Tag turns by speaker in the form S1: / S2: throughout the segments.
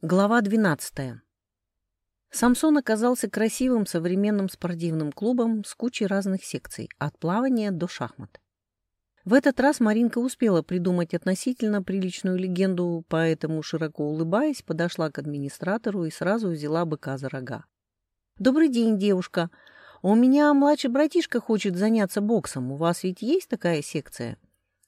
S1: Глава 12. Самсон оказался красивым современным спортивным клубом с кучей разных секций, от плавания до шахмат. В этот раз Маринка успела придумать относительно приличную легенду, поэтому, широко улыбаясь, подошла к администратору и сразу взяла быка за рога. «Добрый день, девушка. У меня младший братишка хочет заняться боксом. У вас ведь есть такая секция?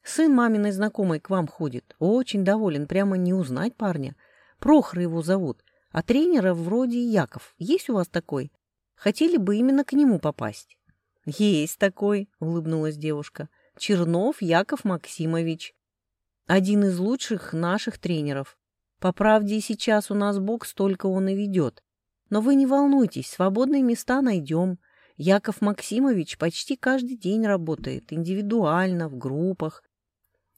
S1: Сын маминой знакомой к вам ходит. Очень доволен, прямо не узнать парня». Прохор его зовут. А тренера вроде Яков. Есть у вас такой? Хотели бы именно к нему попасть. Есть такой, улыбнулась девушка. Чернов Яков Максимович. Один из лучших наших тренеров. По правде, сейчас у нас бокс только он и ведет. Но вы не волнуйтесь, свободные места найдем. Яков Максимович почти каждый день работает, индивидуально, в группах.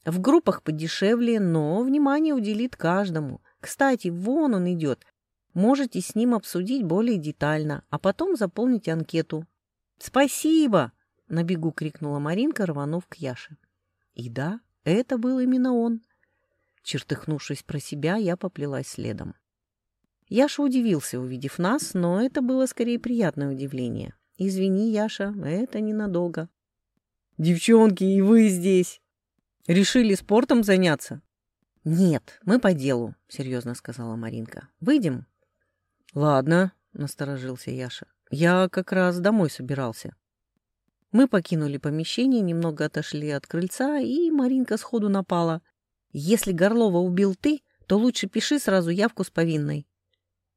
S1: В группах подешевле, но внимание уделит каждому. Кстати, вон он идет. Можете с ним обсудить более детально, а потом заполнить анкету. «Спасибо!» — на бегу крикнула Маринка, рванув к Яше. И да, это был именно он. Чертыхнувшись про себя, я поплелась следом. Яша удивился, увидев нас, но это было скорее приятное удивление. «Извини, Яша, это ненадолго».
S2: «Девчонки, и вы здесь! Решили спортом заняться?»
S1: «Нет, мы по делу», — серьезно сказала Маринка. «Выйдем?»
S2: «Ладно», — насторожился Яша. «Я как раз домой собирался».
S1: Мы покинули помещение, немного отошли от крыльца, и Маринка сходу напала. «Если Горлова убил ты, то лучше пиши сразу явку с повинной».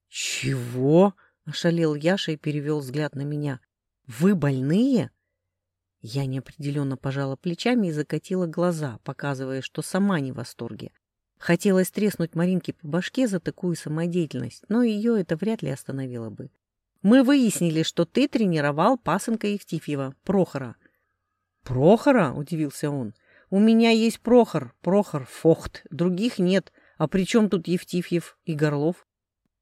S2: «Чего?»
S1: — ошалел Яша и перевел взгляд на меня. «Вы больные?» Я неопределенно пожала плечами и закатила глаза, показывая, что сама не в восторге. Хотелось треснуть Маринке по башке за такую самодеятельность, но ее это вряд ли остановило бы. Мы выяснили, что ты тренировал пасынка Евтифьева, Прохора.
S2: Прохора? — удивился он. У меня есть Прохор, Прохор, Фохт, других нет. А при чем тут Евтифьев и Горлов?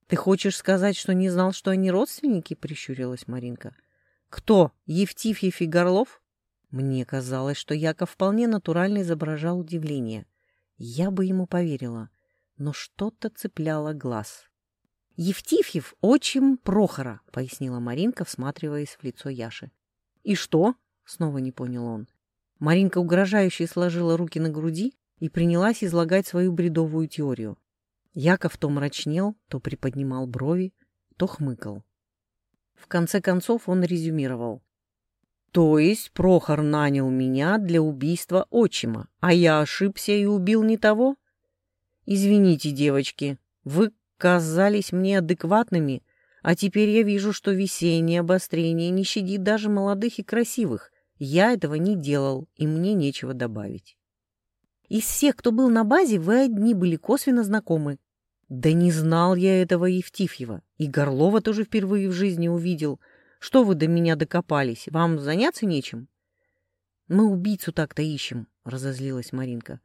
S1: Ты хочешь сказать, что не знал, что они родственники? — прищурилась Маринка.
S2: Кто, Евтифьев и Горлов?
S1: Мне казалось, что Яков вполне натурально изображал удивление — я бы ему поверила, но что-то цепляло глаз. «Евтифьев — отчим Прохора», — пояснила Маринка, всматриваясь в лицо Яши. «И что?» — снова не понял он. Маринка угрожающе сложила руки на груди и принялась излагать свою бредовую теорию. Яков то мрачнел, то приподнимал брови, то хмыкал. В конце концов он резюмировал.
S2: То есть Прохор нанял меня для убийства отчима, а я ошибся и убил не того? Извините, девочки, вы казались мне адекватными, а теперь я вижу, что весеннее обострение не щадит даже молодых и красивых. Я этого не делал, и мне нечего добавить.
S1: Из всех, кто был на базе, вы одни были косвенно знакомы.
S2: Да не знал я этого Евтифьева, и Горлова тоже впервые в жизни увидел — что вы до меня докопались? Вам заняться нечем?
S1: Мы убийцу так-то ищем, разозлилась Маринка.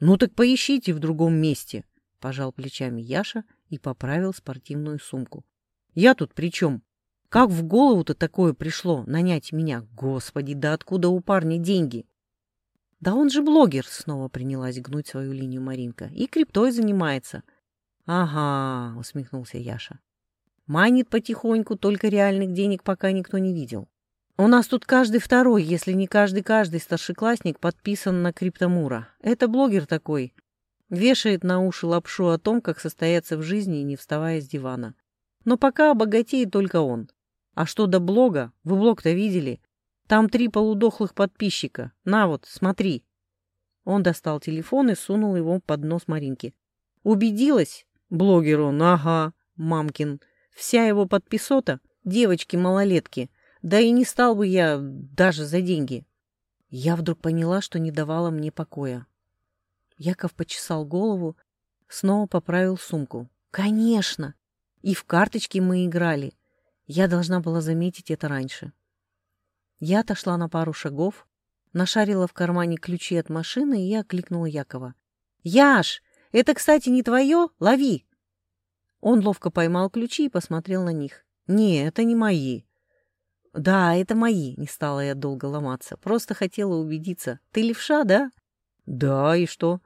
S2: Ну так поищите в другом месте, пожал плечами Яша и поправил спортивную сумку. Я тут при чем? Как в голову-то такое пришло, нанять меня? Господи, да откуда у парня деньги?
S1: Да он же блогер, снова принялась гнуть свою линию Маринка. И криптой занимается.
S2: Ага, усмехнулся Яша.
S1: Манит потихоньку, только реальных денег пока никто не видел. У нас тут каждый второй, если не каждый-каждый старшеклассник подписан на Криптомура. Это блогер такой. Вешает на уши лапшу о том, как состояться в жизни, не вставая с дивана. Но пока обогатеет только он. А что до блога? Вы блог-то видели? Там три полудохлых подписчика. На вот, смотри. Он достал телефон и сунул его под нос Маринки. Убедилась? Блогер он, ага, мамкин. Вся его подписота — девочки-малолетки. Да и не стал бы я даже за деньги. Я вдруг поняла, что не давала мне покоя. Яков почесал голову, снова поправил сумку. «Конечно! И в карточки мы играли. Я должна была заметить это раньше». Я отошла на пару шагов, нашарила в кармане ключи от машины и окликнула Якова. «Яш, это, кстати, не твое? Лови!» Он ловко поймал ключи и посмотрел на них. «Не, это не мои». «Да, это мои», — не стала я долго ломаться. «Просто хотела убедиться. Ты левша, да?»
S2: «Да, и что?»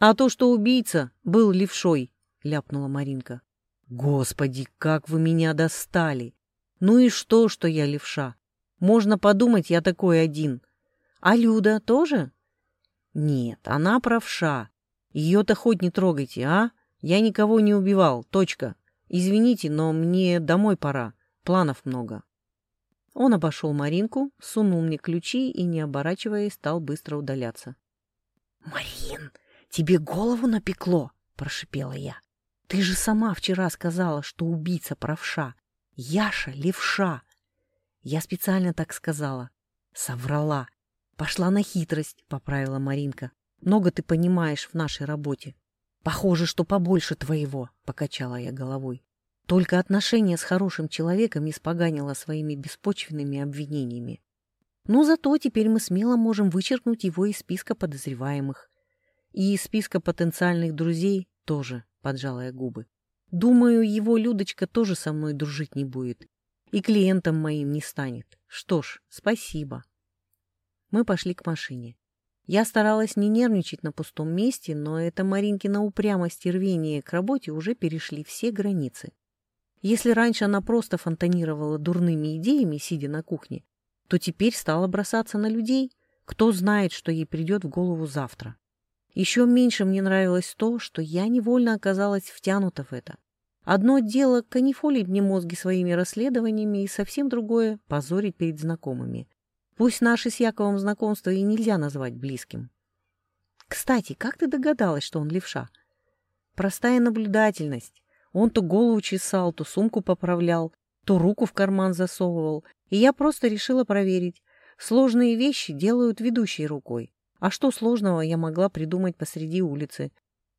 S1: «А то, что убийца был левшой», — ляпнула Маринка.
S2: Господи, как вы меня достали! Ну и что, что я левша? Можно подумать, я такой один. А Люда тоже? Нет, она правша. Ее-то хоть не трогайте, а? Я никого не убивал, точка. Извините, но мне домой пора. Планов много. Он обошел Маринку, сунул мне ключи и, не оборачиваясь, стал быстро удаляться.
S1: «Марин, тебе голову напекло!» — прошипела я. «Ты же сама вчера сказала, что убийца правша. Яша — левша!» Я специально так сказала. Соврала. Пошла на хитрость, — поправила Маринка. Много ты понимаешь в нашей работе. Похоже, что побольше твоего, — покачала я головой. Только отношения с хорошим человеком испоганила своими беспочвенными обвинениями. Но зато теперь мы смело можем вычеркнуть его из списка подозреваемых. И из списка потенциальных друзей тоже, поджала я губы. Думаю, его Людочка тоже со мной дружить не будет. И клиентом моим не станет. Что ж, спасибо. Мы пошли к машине. Я старалась не нервничать на пустом месте, но эта Маринкина упрямость и рвение к работе уже перешли все границы. Если раньше она просто фонтанировала дурными идеями, сидя на кухне, то теперь стала бросаться на людей. Кто знает, что ей придет в голову завтра. Еще меньше мне нравилось то, что я невольно оказалась втянута в это. Одно дело канифолить мне мозги своими расследованиями, и совсем другое — позорить перед знакомыми. Пусть наше с Яковом знакомство и нельзя назвать близким. Кстати, как ты догадалась, что он левша? Простая наблюдательность. Он то голову чесал, то сумку поправлял, то руку в карман засовывал. И я просто решила проверить. Сложные вещи делают ведущей рукой. А что сложного я могла придумать посреди улицы?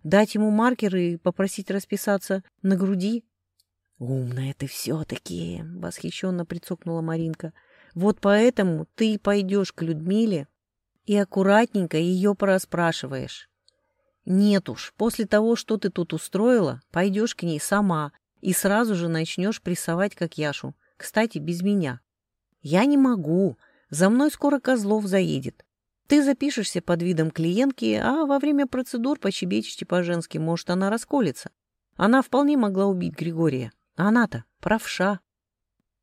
S1: Дать ему маркер и попросить расписаться на груди? «Умная ты все-таки!» — восхищенно прицокнула Маринка. «Вот поэтому ты пойдешь к Людмиле и аккуратненько ее порасспрашиваешь. Нет уж, после того, что ты тут устроила, пойдешь к ней сама и сразу же начнешь прессовать, как Яшу. Кстати, без меня. Я не могу. За мной скоро Козлов заедет. Ты запишешься под видом клиентки, а во время процедур пощебечете по-женски, может, она расколется. Она вполне могла убить Григория. Она-то правша.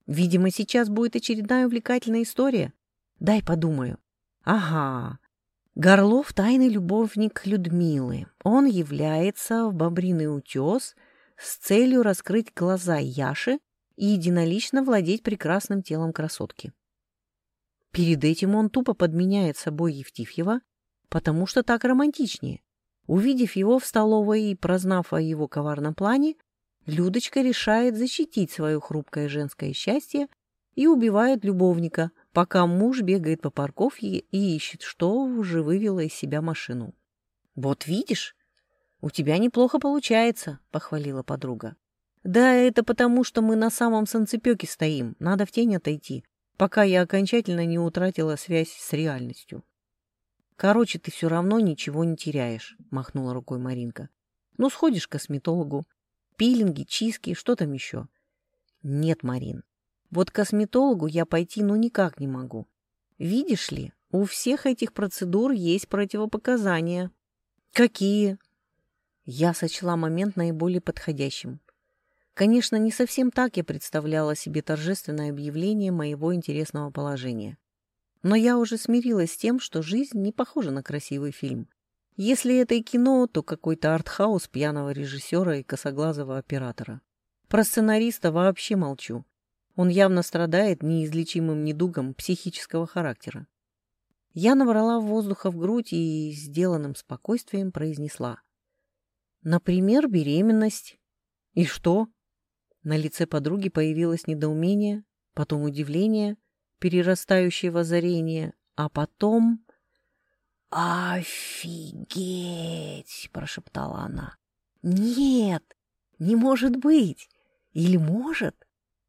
S1: Видимо, сейчас будет очередная увлекательная история. Дай подумаю. Ага, Горлов — тайный любовник Людмилы. Он является в Бобриный утес с целью раскрыть глаза Яши и единолично владеть прекрасным телом красотки. Перед этим он тупо подменяет собой Евтифьева, потому что так романтичнее. Увидев его в столовой и прознав о его коварном плане, Людочка решает защитить свое хрупкое женское счастье и убивает любовника — пока муж бегает по парковке и ищет, что уже вывело из себя машину. «Вот видишь, у тебя неплохо получается», — похвалила подруга. «Да, это потому, что мы на самом санцепёке стоим, надо в тень отойти, пока я окончательно не утратила связь с реальностью». «Короче, ты все равно ничего не теряешь», — махнула рукой Маринка. «Ну, сходишь к косметологу. Пилинги, чистки, что там еще?» «Нет, Марин, вот к косметологу я пойти ну никак не могу. Видишь ли, у всех этих процедур есть противопоказания. Какие? Я сочла момент наиболее подходящим. Конечно, не совсем так я представляла себе торжественное объявление моего интересного положения. Но я уже смирилась с тем, что жизнь не похожа на красивый фильм. Если это и кино, то какой-то артхаус пьяного режиссера и косоглазого оператора. Про сценариста вообще молчу. Он явно страдает неизлечимым недугом психического характера. Я набрала воздуха в грудь и сделанным спокойствием произнесла. Например, беременность. И что? На лице подруги появилось недоумение, потом удивление, перерастающее в озарение, а потом... «Офигеть!» — прошептала она. «Нет, не может быть! Или может?»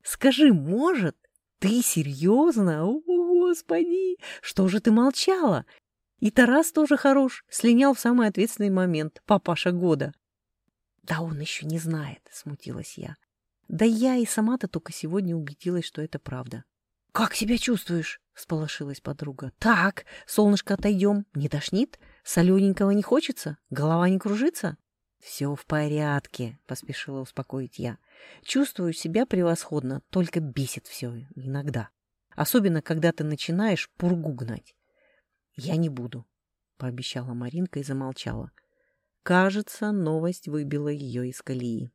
S1: Скажи, может? Ты серьезно? О, Господи! Что же ты молчала? И Тарас тоже хорош, слинял в самый ответственный момент, папаша года. Да он еще не знает, смутилась я. Да я и сама-то только сегодня убедилась, что это правда. «Как себя чувствуешь?» — всполошилась подруга. «Так, солнышко, отойдем. Не тошнит? Солененького не хочется? Голова не кружится?» «Все в порядке», — поспешила успокоить я. «Чувствую себя превосходно, только бесит все иногда. Особенно, когда ты начинаешь пургу гнать». «Я не буду», — пообещала Маринка и замолчала. Кажется, новость выбила ее из колеи.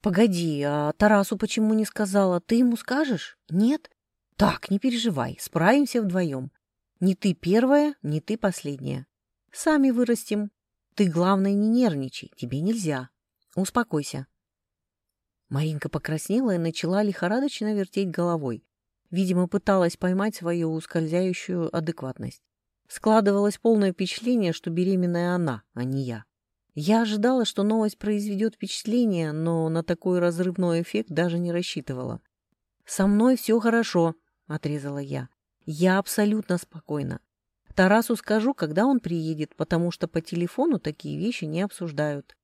S1: «Погоди, а Тарасу почему не сказала? Ты ему скажешь? Нет? Так, не переживай, справимся вдвоем. Не ты первая, не ты последняя. Сами вырастем. Ты, главное, не нервничай, тебе нельзя. Успокойся». Маринка покраснела и начала лихорадочно вертеть головой. Видимо, пыталась поймать свою ускользающую адекватность. Складывалось полное впечатление, что беременная она, а не я. Я ожидала, что новость произведет впечатление, но на такой разрывной эффект даже не рассчитывала. «Со мной все хорошо», — отрезала я. «Я абсолютно спокойна. Тарасу скажу, когда он приедет, потому что по телефону такие вещи не обсуждают».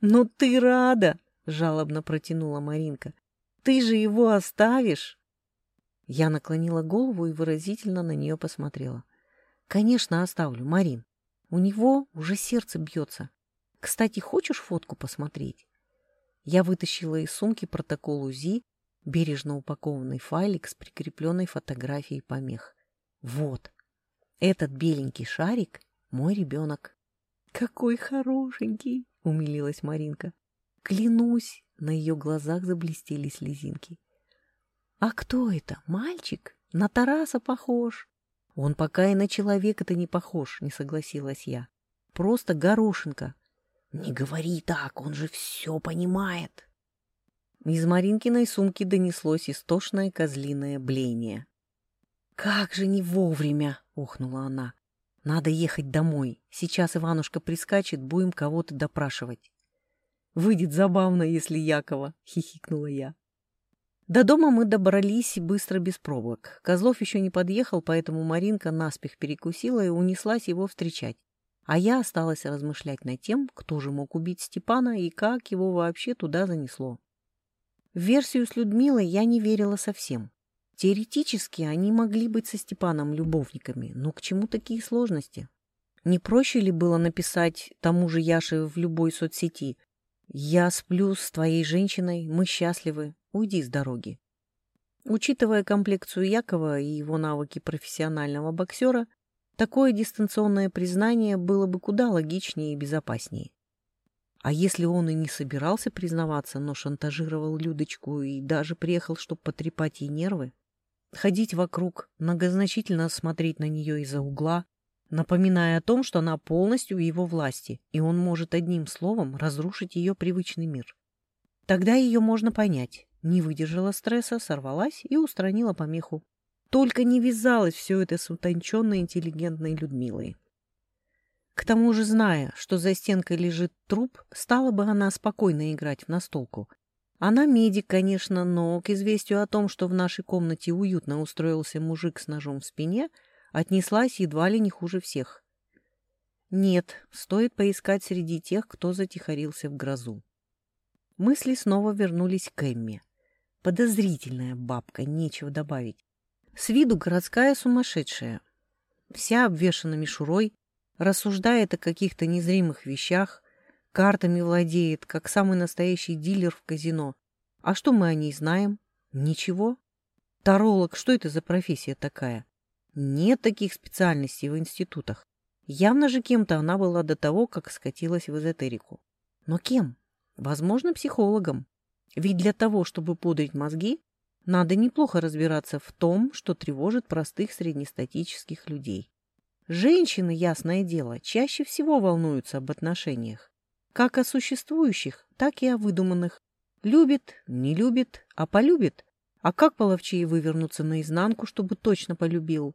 S1: «Ну ты рада!» — жалобно протянула Маринка. «Ты же его оставишь!» Я наклонила голову и выразительно на нее посмотрела. «Конечно, оставлю, Марин. У него уже сердце бьется. Кстати, хочешь фотку посмотреть? Я вытащила из сумки протокол УЗИ, бережно упакованный файлик с прикрепленной фотографией помех. Вот, этот беленький шарик — мой ребенок. Какой хорошенький, — умилилась Маринка. Клянусь, на ее глазах заблестели слезинки. А кто это? Мальчик? На Тараса похож. Он пока и на человека-то не похож, не согласилась я. Просто горошинка, «Не говори так, он же все понимает!» Из Маринкиной сумки донеслось истошное козлиное бление. «Как же не вовремя!» — ухнула она. «Надо ехать домой. Сейчас Иванушка прискачет, будем кого-то допрашивать». «Выйдет забавно, если Якова!» — хихикнула я. До дома мы добрались быстро без пробок. Козлов еще не подъехал, поэтому Маринка наспех перекусила и унеслась его встречать а я осталась размышлять над тем, кто же мог убить Степана и как его вообще туда занесло. В версию с Людмилой я не верила совсем. Теоретически они могли быть со Степаном любовниками, но к чему такие сложности? Не проще ли было написать тому же Яше в любой соцсети «Я сплю с твоей женщиной, мы счастливы, уйди с дороги». Учитывая комплекцию Якова и его навыки профессионального боксера, Такое дистанционное признание было бы куда логичнее и безопаснее. А если он и не собирался признаваться, но шантажировал Людочку и даже приехал, чтобы потрепать ей нервы? Ходить вокруг, многозначительно смотреть на нее из-за угла, напоминая о том, что она полностью в его власти, и он может одним словом разрушить ее привычный мир. Тогда ее можно понять. Не выдержала стресса, сорвалась и устранила помеху. Только не вязалось все это с утонченной интеллигентной Людмилой. К тому же, зная, что за стенкой лежит труп, стала бы она спокойно играть в настолку. Она медик, конечно, но к известию о том, что в нашей комнате уютно устроился мужик с ножом в спине, отнеслась едва ли не хуже всех. Нет, стоит поискать среди тех, кто затихарился в грозу. Мысли снова вернулись к Эмме. Подозрительная бабка, нечего добавить. С виду городская сумасшедшая. Вся обвешана мишурой, рассуждает о каких-то незримых вещах, картами владеет, как самый настоящий дилер в казино. А что мы о ней знаем? Ничего. Таролог, что это за профессия такая? Нет таких специальностей в институтах. Явно же кем-то она была до того, как скатилась в эзотерику. Но кем? Возможно, психологом. Ведь для того, чтобы пудрить мозги, надо неплохо разбираться в том, что тревожит простых среднестатических людей. Женщины, ясное дело, чаще всего волнуются об отношениях. Как о существующих, так и о выдуманных. Любит, не любит, а полюбит. А как половчее вывернуться наизнанку, чтобы точно полюбил?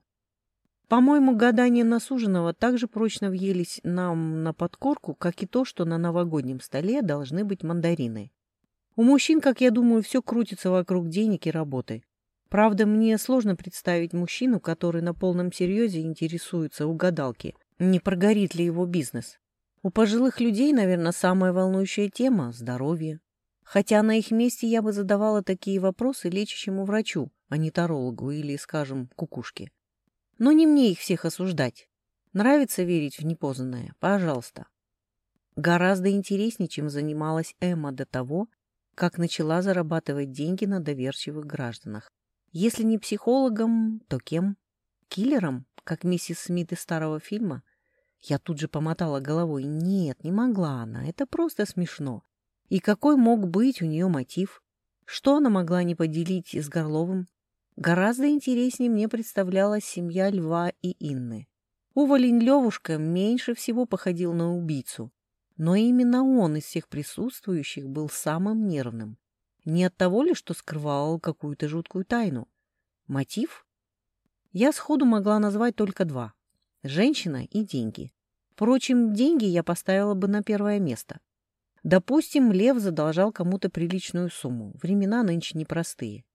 S1: По-моему, гадания насуженного так же прочно въелись нам на подкорку, как и то, что на новогоднем столе должны быть мандарины. У мужчин, как я думаю, все крутится вокруг денег и работы. Правда, мне сложно представить мужчину, который на полном серьезе интересуется у гадалки, не прогорит ли его бизнес. У пожилых людей, наверное, самая волнующая тема – здоровье. Хотя на их месте я бы задавала такие вопросы лечащему врачу, а не тарологу или, скажем, кукушке. Но не мне их всех осуждать. Нравится верить в непознанное? Пожалуйста. Гораздо интереснее, чем занималась Эмма до того, как начала зарабатывать деньги на доверчивых гражданах. Если не психологом, то кем? Киллером, как миссис Смит из старого фильма? Я тут же помотала головой. Нет, не могла она, это просто смешно. И какой мог быть у нее мотив? Что она могла не поделить с Горловым? Гораздо интереснее мне представлялась семья Льва и Инны. Уволень Левушка меньше всего походил на убийцу, но именно он из всех присутствующих был самым нервным. Не от того ли, что скрывал какую-то жуткую тайну? Мотив? Я сходу могла назвать только два – женщина и деньги. Впрочем, деньги я поставила бы на первое место. Допустим, Лев задолжал кому-то приличную сумму. Времена нынче непростые.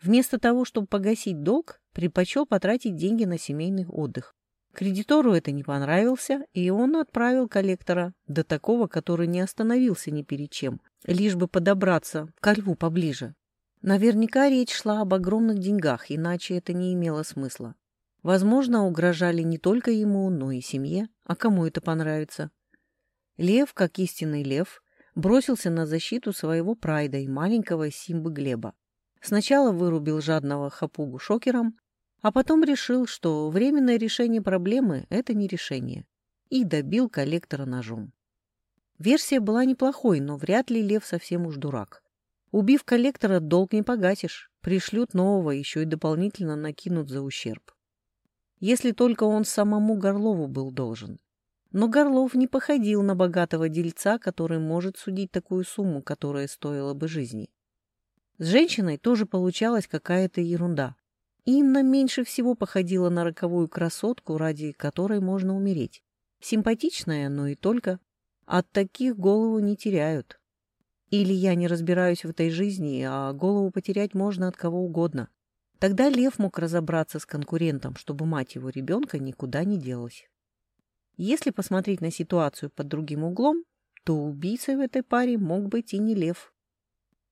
S1: Вместо того, чтобы погасить долг, предпочел потратить деньги на семейный отдых. Кредитору это не понравился, и он отправил коллектора, до такого, который не остановился ни перед чем, лишь бы подобраться ко льву поближе. Наверняка речь шла об огромных деньгах, иначе это не имело смысла. Возможно, угрожали не только ему, но и семье. А кому это понравится? Лев, как истинный лев, бросился на защиту своего прайда и маленького Симбы Глеба. Сначала вырубил жадного хапугу шокером, а потом решил, что временное решение проблемы – это не решение, и добил коллектора ножом. Версия была неплохой, но вряд ли Лев совсем уж дурак. Убив коллектора, долг не погасишь, пришлют нового, еще и дополнительно накинут за ущерб. Если только он самому Горлову был должен. Но Горлов не походил на богатого дельца, который может судить такую сумму, которая стоила бы жизни. С женщиной тоже получалась какая-то ерунда. Инна меньше всего походила на роковую красотку, ради которой можно умереть. Симпатичная, но и только. От таких голову не теряют. Или я не разбираюсь в этой жизни, а голову потерять можно от кого угодно. Тогда Лев мог разобраться с конкурентом, чтобы мать его ребенка никуда не делась. Если посмотреть на ситуацию под другим углом, то убийцей в этой паре мог быть и не Лев.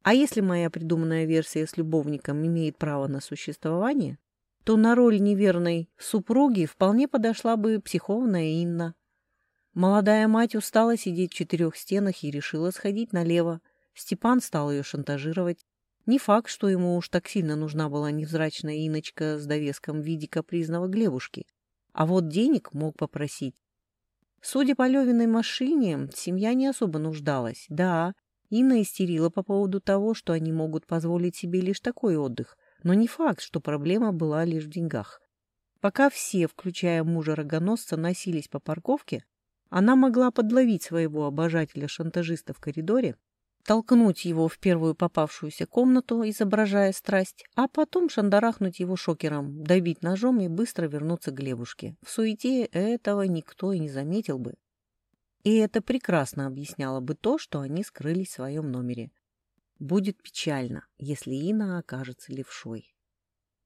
S1: А если моя придуманная версия с любовником имеет право на существование, то на роль неверной супруги вполне подошла бы психованная Инна. Молодая мать устала сидеть в четырех стенах и решила сходить налево. Степан стал ее шантажировать. Не факт, что ему уж так сильно нужна была невзрачная Иночка с довеском в виде капризного Глебушки. А вот денег мог попросить. Судя по Левиной машине, семья не особо нуждалась. Да, Инна истерила по поводу того, что они могут позволить себе лишь такой отдых, но не факт, что проблема была лишь в деньгах. Пока все, включая мужа-рогоносца, носились по парковке, она могла подловить своего обожателя-шантажиста в коридоре, толкнуть его в первую попавшуюся комнату, изображая страсть, а потом шандарахнуть его шокером, добить ножом и быстро вернуться к Глебушке. В суете этого никто и не заметил бы. И это прекрасно объясняло бы то, что они скрылись в своем номере. Будет печально, если Инна окажется левшой.